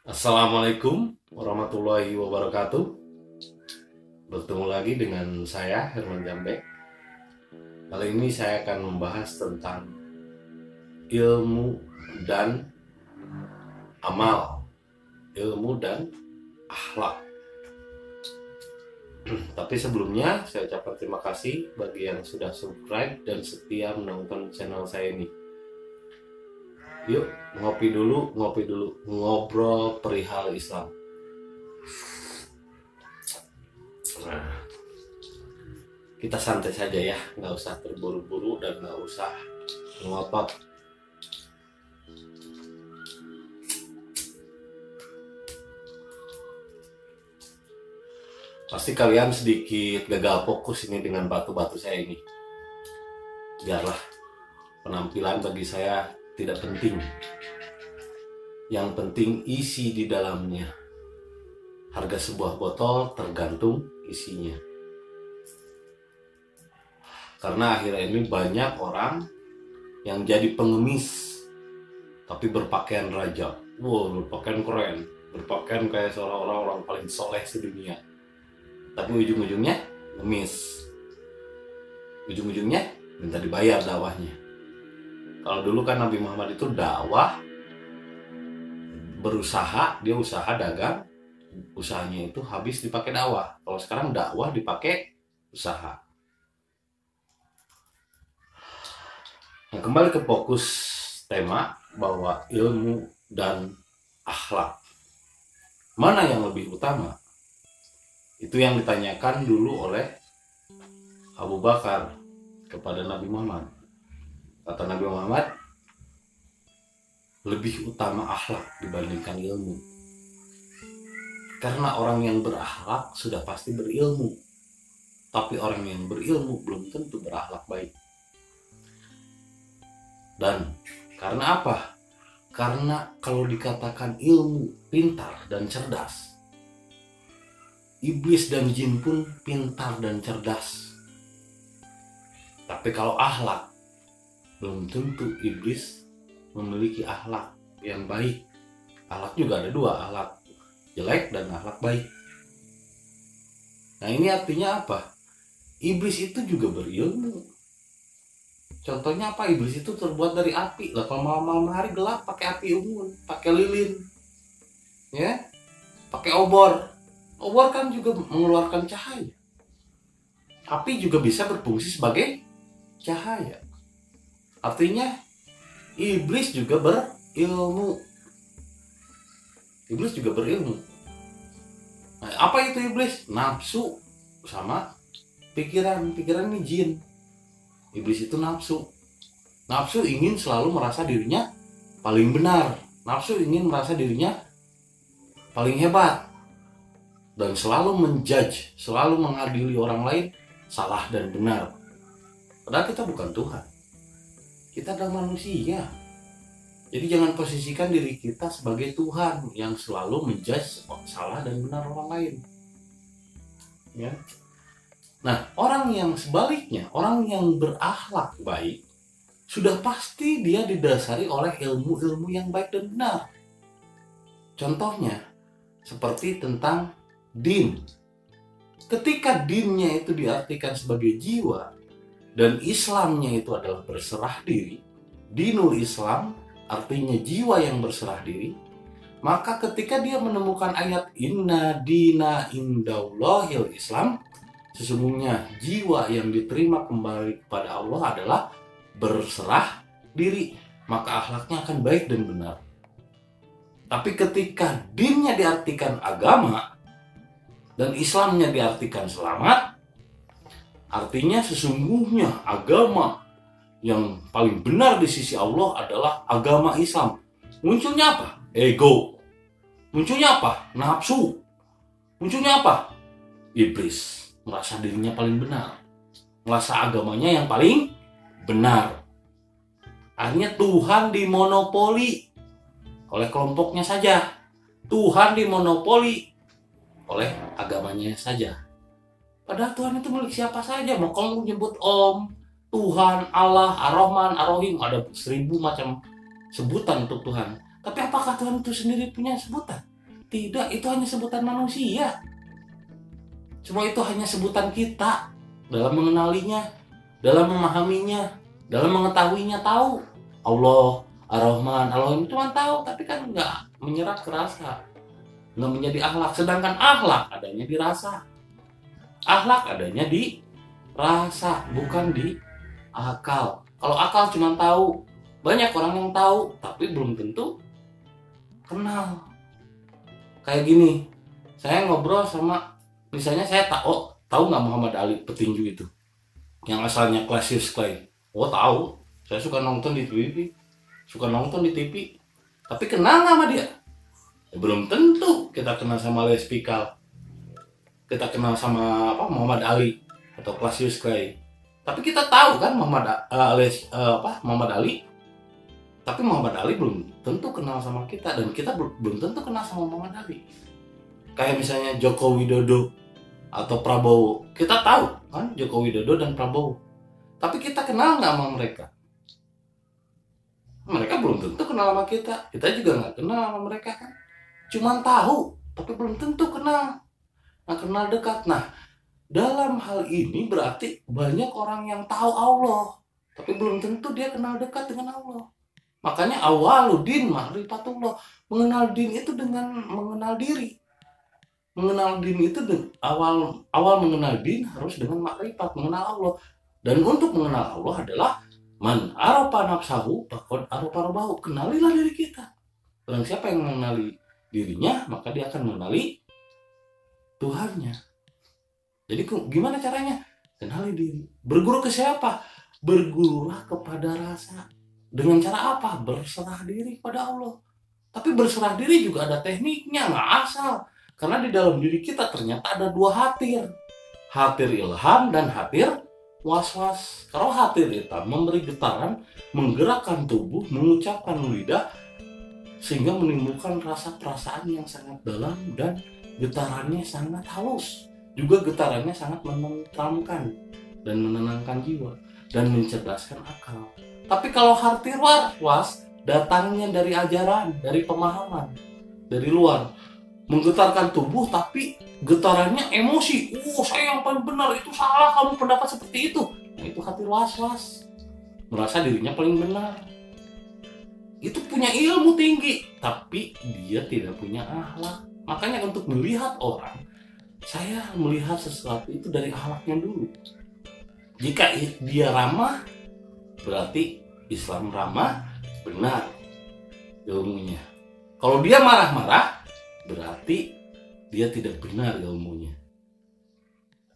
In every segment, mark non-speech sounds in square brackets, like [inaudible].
Assalamualaikum warahmatullahi wabarakatuh. Bertemu lagi dengan saya Herman Jambe. Kali ini saya akan membahas tentang ilmu dan amal, ilmu dan akhlak. [clears throat] Tapi sebelumnya saya ucapkan terima kasih bagi yang sudah subscribe dan setia menonton channel saya ini. Yuk ngopi dulu, ngopi dulu, ngobrol perihal Islam. Nah, kita santai saja ya, nggak usah terburu-buru dan nggak usah ngotot. Pasti kalian sedikit gagal fokus ini dengan batu-batu saya ini. Biarlah penampilan bagi saya tidak penting. Yang penting isi di dalamnya. Harga sebuah botol tergantung isinya. Karena akhirnya ini banyak orang yang jadi pengemis tapi berpakaian raja. Wow, berpakaian keren, berpakaian kayak seolah-olah orang paling soleh sedunia. Tapi ujung-ujungnya ngemis. Ujung-ujungnya minta dibayar dakwahnya. Kalau dulu kan Nabi Muhammad itu dakwah berusaha, dia usaha dagang, usahanya itu habis dipakai dakwah. Kalau sekarang dakwah dipakai usaha. Nah, kembali ke fokus tema bahwa ilmu dan akhlak. Mana yang lebih utama? Itu yang ditanyakan dulu oleh Abu Bakar kepada Nabi Muhammad. Kata Nabi Muhammad, lebih utama akhlak dibandingkan ilmu. Karena orang yang berakhlak sudah pasti berilmu. Tapi orang yang berilmu belum tentu berakhlak baik. Dan karena apa? Karena kalau dikatakan ilmu, pintar, dan cerdas, iblis dan jin pun pintar dan cerdas. Tapi kalau akhlak, belum tentu iblis memiliki akhlak yang baik. Akhlak juga ada dua, akhlak jelek dan akhlak baik. Nah ini artinya apa? Iblis itu juga berilmu. Contohnya apa? Iblis itu terbuat dari api. Lah kalau malam-malam hari gelap pakai api unggun, pakai lilin, ya, pakai obor. Obor kan juga mengeluarkan cahaya. Api juga bisa berfungsi sebagai cahaya. Artinya iblis juga berilmu. Iblis juga berilmu. Nah, apa itu iblis? Nafsu sama pikiran. Pikiran ini jin. Iblis itu nafsu. Nafsu ingin selalu merasa dirinya paling benar. Nafsu ingin merasa dirinya paling hebat. Dan selalu menjudge, selalu mengadili orang lain salah dan benar. Padahal kita bukan Tuhan. Kita adalah manusia. Jadi jangan posisikan diri kita sebagai Tuhan yang selalu menjudge salah dan benar orang lain. Ya. Nah, orang yang sebaliknya, orang yang berakhlak baik, sudah pasti dia didasari oleh ilmu-ilmu yang baik dan benar. Contohnya, seperti tentang din. Ketika dinnya itu diartikan sebagai jiwa, dan Islamnya itu adalah berserah diri, dinul Islam artinya jiwa yang berserah diri, maka ketika dia menemukan ayat inna dina indaullahil Islam, sesungguhnya jiwa yang diterima kembali kepada Allah adalah berserah diri, maka akhlaknya akan baik dan benar. Tapi ketika dinnya diartikan agama dan Islamnya diartikan selamat, artinya sesungguhnya agama yang paling benar di sisi Allah adalah agama Islam. Munculnya apa? Ego. Munculnya apa? Nafsu. Munculnya apa? Iblis. Merasa dirinya paling benar. Merasa agamanya yang paling benar. Akhirnya Tuhan dimonopoli oleh kelompoknya saja. Tuhan dimonopoli oleh agamanya saja. Padahal Tuhan itu milik siapa saja. Mau kamu nyebut Om, Tuhan, Allah, Ar-Rahman, Ar-Rahim, ada seribu macam sebutan untuk Tuhan. Tapi apakah Tuhan itu sendiri punya sebutan? Tidak, itu hanya sebutan manusia. Semua itu hanya sebutan kita dalam mengenalinya, dalam memahaminya, dalam mengetahuinya tahu. Allah, Ar-Rahman, Allah cuma tahu, tapi kan nggak menyerap ke rasa. Nggak menjadi akhlak. Sedangkan akhlak adanya di rasa. Akhlak adanya di rasa, bukan di akal. Kalau akal cuma tahu, banyak orang yang tahu, tapi belum tentu kenal. Kayak gini saya ngobrol sama misalnya saya tahu oh, tahu nggak Muhammad Ali petinju itu? Yang asalnya Cassius Clay. Oh tahu. Saya suka nonton di TV suka nonton di TV tapi kenal nggak sama dia? Belum tentu kita kenal sama Les Pikal kita kenal sama apa Muhammad Ali atau Cassius Clay. Tapi kita tahu kan Muhammad uh, uh, apa Muhammad Ali? Tapi Muhammad Ali belum tentu kenal sama kita dan kita belum tentu kenal sama Muhammad Ali. Kayak misalnya Joko Widodo atau Prabowo. Kita tahu kan Joko Widodo dan Prabowo. Tapi kita kenal nggak sama mereka? Mereka belum tentu kenal sama kita. Kita juga nggak kenal sama mereka kan. Cuman tahu tapi belum tentu kenal kenal dekat nah dalam hal ini berarti banyak orang yang tahu Allah tapi belum tentu dia kenal dekat dengan Allah Makanya awaludin ma'rifatullah. Mengenal din itu dengan mengenal diri. Mengenal din itu awal awal mengenal din harus dengan makrifat, mengenal Allah. Dan untuk mengenal Allah adalah man arafa nafsahu bakon arafa robahu. Kenalilah diri kita. Orang siapa yang mengenali dirinya, maka dia akan mengenali Tuhannya. Jadi gimana caranya? Kenali diri. Berguru ke siapa? Bergurulah kepada rasa dengan cara apa? Berserah diri pada Allah. Tapi berserah diri juga ada tekniknya, nggak asal. Karena di dalam diri kita ternyata ada dua hatir. Hatir ilham dan hatir was-was. Kalau hatir itu memberi getaran, menggerakkan tubuh, mengucapkan lidah, sehingga menimbulkan rasa perasaan yang sangat dalam dan getarannya sangat halus. Juga getarannya sangat menenteramkan dan menenangkan jiwa dan mencerdaskan akal. Tapi kalau harti was datangnya dari ajaran, dari pemahaman, dari luar. Menggetarkan tubuh tapi getarannya emosi. Oh saya yang paling benar, itu salah kamu pendapat seperti itu. Nah itu hati was-was. Merasa dirinya paling benar. Itu punya ilmu tinggi, tapi dia tidak punya akhlak. Makanya untuk melihat orang, saya melihat sesuatu itu dari akhlaknya dulu. Jika dia ramah, berarti Islam ramah benar ilmunya. Kalau dia marah-marah berarti dia tidak benar ilmunya.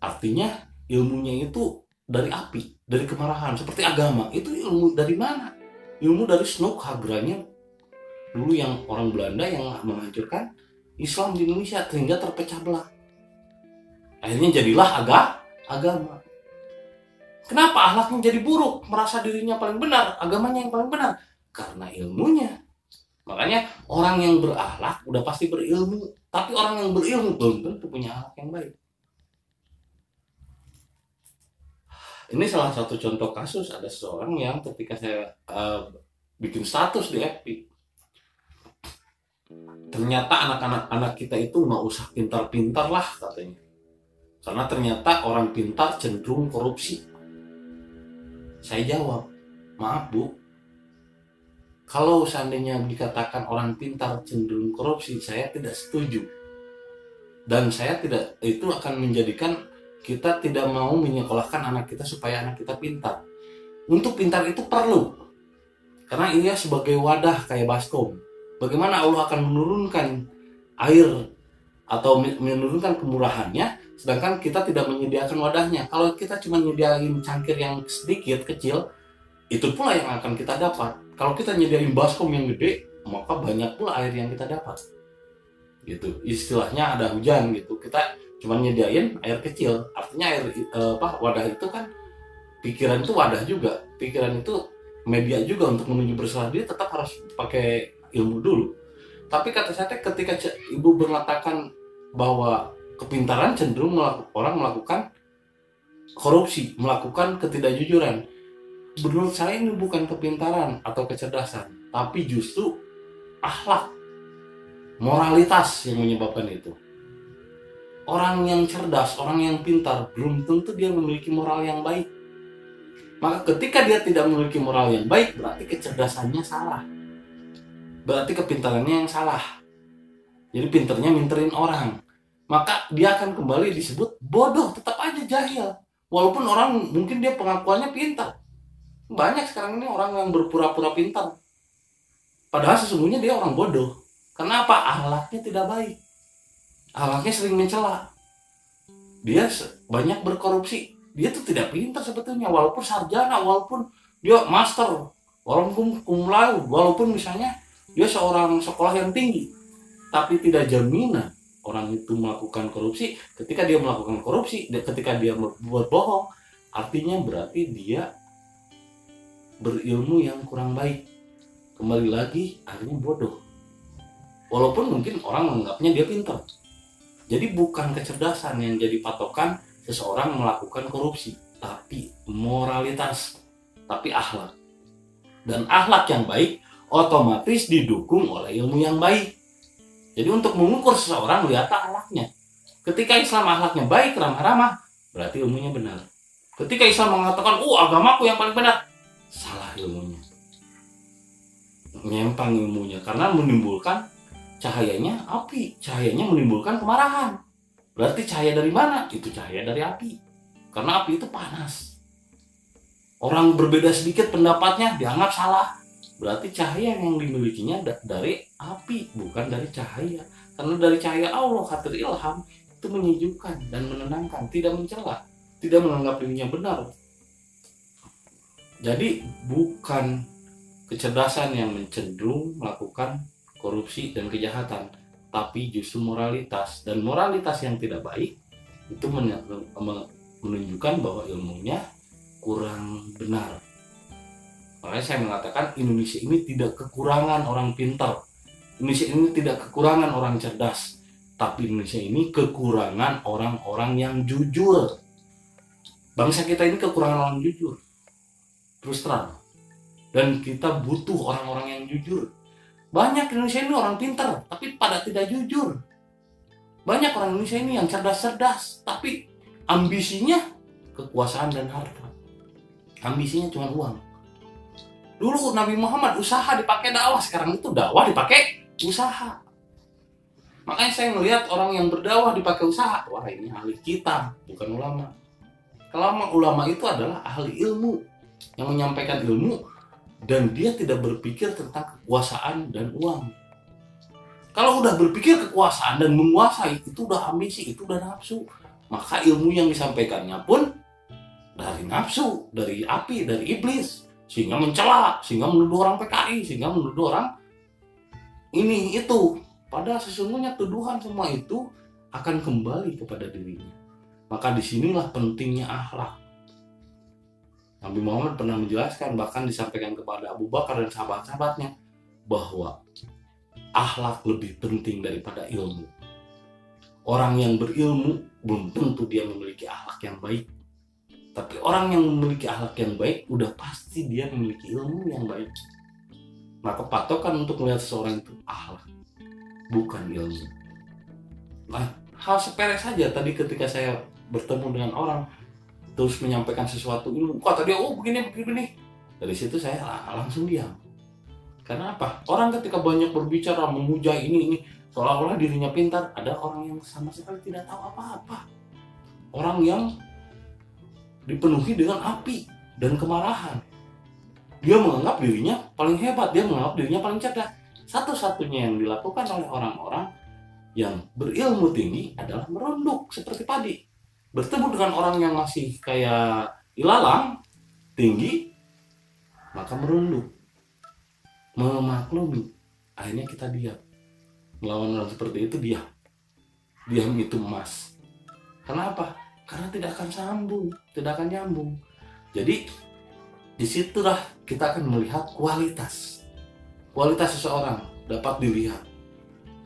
Artinya ilmunya itu dari api, dari kemarahan, seperti agama. Itu ilmu dari mana? Ilmu dari Snook Hagranya dulu yang orang Belanda yang menghancurkan Islam di Indonesia sehingga terpecah belah. Akhirnya jadilah agak agama. Kenapa ahlaknya jadi buruk? Merasa dirinya paling benar, agamanya yang paling benar. Karena ilmunya. Makanya orang yang berakhlak udah pasti berilmu. Tapi orang yang berilmu belum tentu punya akhlak yang baik. Ini salah satu contoh kasus ada seorang yang ketika saya uh, bikin status di FB ternyata anak-anak anak kita itu nggak usah pintar-pintar lah katanya karena ternyata orang pintar cenderung korupsi saya jawab, maaf bu, kalau seandainya dikatakan orang pintar cenderung korupsi, saya tidak setuju. Dan saya tidak, itu akan menjadikan kita tidak mau menyekolahkan anak kita supaya anak kita pintar. Untuk pintar itu perlu. Karena ia sebagai wadah kayak baskom. Bagaimana Allah akan menurunkan air atau menurunkan kemurahannya sedangkan kita tidak menyediakan wadahnya. Kalau kita cuma menyediakan cangkir yang sedikit kecil itu pula yang akan kita dapat. Kalau kita nyediain baskom yang gede maka banyak pula air yang kita dapat. Gitu. Istilahnya ada hujan gitu. Kita cuma nyediain air kecil. Artinya air eh, apa wadah itu kan pikiran itu wadah juga. Pikiran itu media juga untuk menuju berserah diri tetap harus pakai ilmu dulu tapi kata saya ketika ibu mengatakan bahwa kepintaran cenderung melaku, orang melakukan korupsi, melakukan ketidakjujuran. Menurut saya ini bukan kepintaran atau kecerdasan, tapi justru akhlak. moralitas yang menyebabkan itu orang yang cerdas orang yang pintar belum tentu dia memiliki moral yang baik maka ketika dia tidak memiliki moral yang baik berarti kecerdasannya salah berarti kepintarannya yang salah jadi pinternya minterin orang maka dia akan kembali disebut bodoh tetap aja jahil walaupun orang mungkin dia pengakuannya pintar banyak sekarang ini orang yang berpura-pura pintar padahal sesungguhnya dia orang bodoh Kenapa? Ahlaknya tidak baik. Ahlaknya sering mencela. Dia banyak berkorupsi. Dia tuh tidak pintar sebetulnya. Walaupun sarjana, walaupun dia master, walaupun cum laude, walaupun misalnya dia seorang sekolah yang tinggi. Tapi tidak jaminan orang itu melakukan korupsi. Ketika dia melakukan korupsi, ketika dia berbuat bohong, artinya berarti dia berilmu yang kurang baik. Kembali lagi, akhirnya bodoh walaupun mungkin orang menganggapnya dia pintar jadi bukan kecerdasan yang jadi patokan seseorang melakukan korupsi tapi moralitas tapi akhlak dan akhlak yang baik otomatis didukung oleh ilmu yang baik. Jadi untuk mengukur seseorang lihat akhlaknya ketika Islam akhlaknya baik ramah-ramah berarti ilmunya benar. Ketika Islam mengatakan oh agamaku yang paling benar salah ilmunya. Menyimpang ilmunya karena menimbulkan cahayanya api. Cahayanya menimbulkan kemarahan. Berarti cahaya dari mana? Itu cahaya dari api. Karena api itu panas. Orang berbeda sedikit pendapatnya dianggap salah berarti cahaya yang dimilikinya dari api bukan dari cahaya. Karena dari cahaya Allah khatir ilham itu menyejukkan dan menenangkan tidak mencela tidak menganggap dirinya benar. Jadi bukan kecerdasan yang mencenderung melakukan korupsi dan kejahatan, tapi justru moralitas. Dan moralitas yang tidak baik itu menunjukkan bahwa ilmunya kurang benar. Makanya saya mengatakan Indonesia ini tidak kekurangan orang pintar. Indonesia ini tidak kekurangan orang cerdas. Tapi Indonesia ini kekurangan orang-orang yang jujur. Bangsa kita ini kekurangan orang jujur. Terus terang. Dan kita butuh orang-orang yang jujur banyak Indonesia ini orang pinter, tapi pada tidak jujur. Banyak orang Indonesia ini yang cerdas-cerdas, tapi ambisinya kekuasaan dan harta. Ambisinya cuma uang. Dulu Nabi Muhammad usaha dipakai dakwah, sekarang itu dakwah dipakai usaha. Makanya saya melihat orang yang berdakwah dipakai usaha, wah ini ahli kita, bukan ulama. Kalau ulama itu adalah ahli ilmu yang menyampaikan ilmu dan dia tidak berpikir tentang kekuasaan dan uang. Kalau udah berpikir kekuasaan dan menguasai itu udah ambisi, itu udah nafsu. Maka ilmu yang disampaikannya pun dari nafsu, dari api, dari iblis, sehingga mencela, sehingga menuduh orang PKI, sehingga menuduh orang ini itu. Padahal sesungguhnya tuduhan semua itu akan kembali kepada dirinya. Maka di sinilah pentingnya akhlak Nabi Muhammad pernah menjelaskan bahkan disampaikan kepada Abu Bakar dan sahabat-sahabatnya bahwa akhlak lebih penting daripada ilmu. Orang yang berilmu belum tentu dia memiliki akhlak yang baik. Tapi orang yang memiliki akhlak yang baik udah pasti dia memiliki ilmu yang baik. Maka patokan untuk melihat seseorang itu akhlak, bukan ilmu. Nah, hal sepele saja tadi ketika saya bertemu dengan orang terus menyampaikan sesuatu ini kata dia oh begini begini dari situ saya langsung diam. Karena apa? Orang ketika banyak berbicara memuja ini ini seolah-olah dirinya pintar ada orang yang sama sekali tidak tahu apa-apa. Orang yang dipenuhi dengan api dan kemarahan. Dia menganggap dirinya paling hebat dia menganggap dirinya paling cerdas. Satu-satunya yang dilakukan oleh orang-orang yang berilmu tinggi adalah merunduk seperti padi. Bertemu dengan orang yang masih kayak ilalang tinggi maka merunduk. Memaklumi akhirnya kita diam. Melawan orang seperti itu diam. Diam itu emas. Karena apa karena tidak akan sambung tidak akan nyambung jadi di situlah kita akan melihat kualitas kualitas seseorang dapat dilihat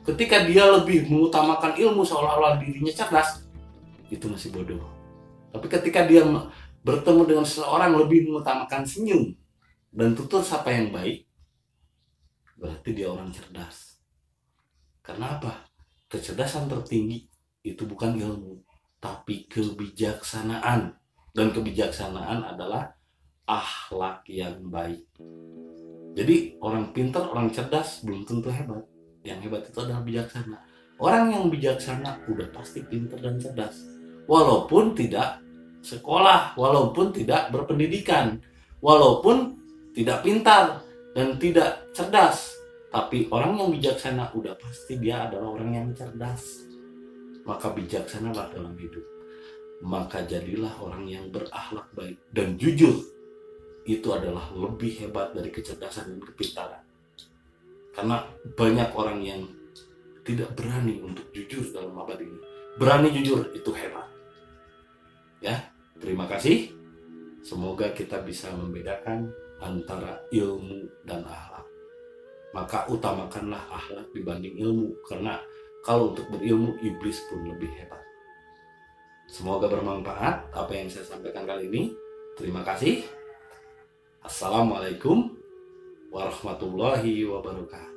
ketika dia lebih mengutamakan ilmu seolah-olah dirinya cerdas itu masih bodoh. Tapi ketika dia bertemu dengan seseorang lebih mengutamakan senyum dan tutur sapa yang baik, berarti dia orang cerdas. Karena apa? Kecerdasan tertinggi itu bukan ilmu, tapi kebijaksanaan. Dan kebijaksanaan adalah akhlak yang baik. Jadi orang pintar, orang cerdas belum tentu hebat. Yang hebat itu adalah bijaksana. Orang yang bijaksana udah pasti pintar dan cerdas. Walaupun tidak sekolah, walaupun tidak berpendidikan, walaupun tidak pintar dan tidak cerdas. Tapi orang yang bijaksana udah pasti dia adalah orang yang cerdas. Maka bijaksanalah dalam hidup. Maka jadilah orang yang berakhlak baik dan jujur itu adalah lebih hebat dari kecerdasan dan kepintaran. Karena banyak orang yang tidak berani untuk jujur dalam abad ini. Berani jujur itu hebat. Ya, terima kasih. Semoga kita bisa membedakan antara ilmu dan akhlak. Maka utamakanlah akhlak dibanding ilmu karena kalau untuk berilmu iblis pun lebih hebat. Semoga bermanfaat apa yang saya sampaikan kali ini. Terima kasih. Assalamualaikum warahmatullahi wabarakatuh.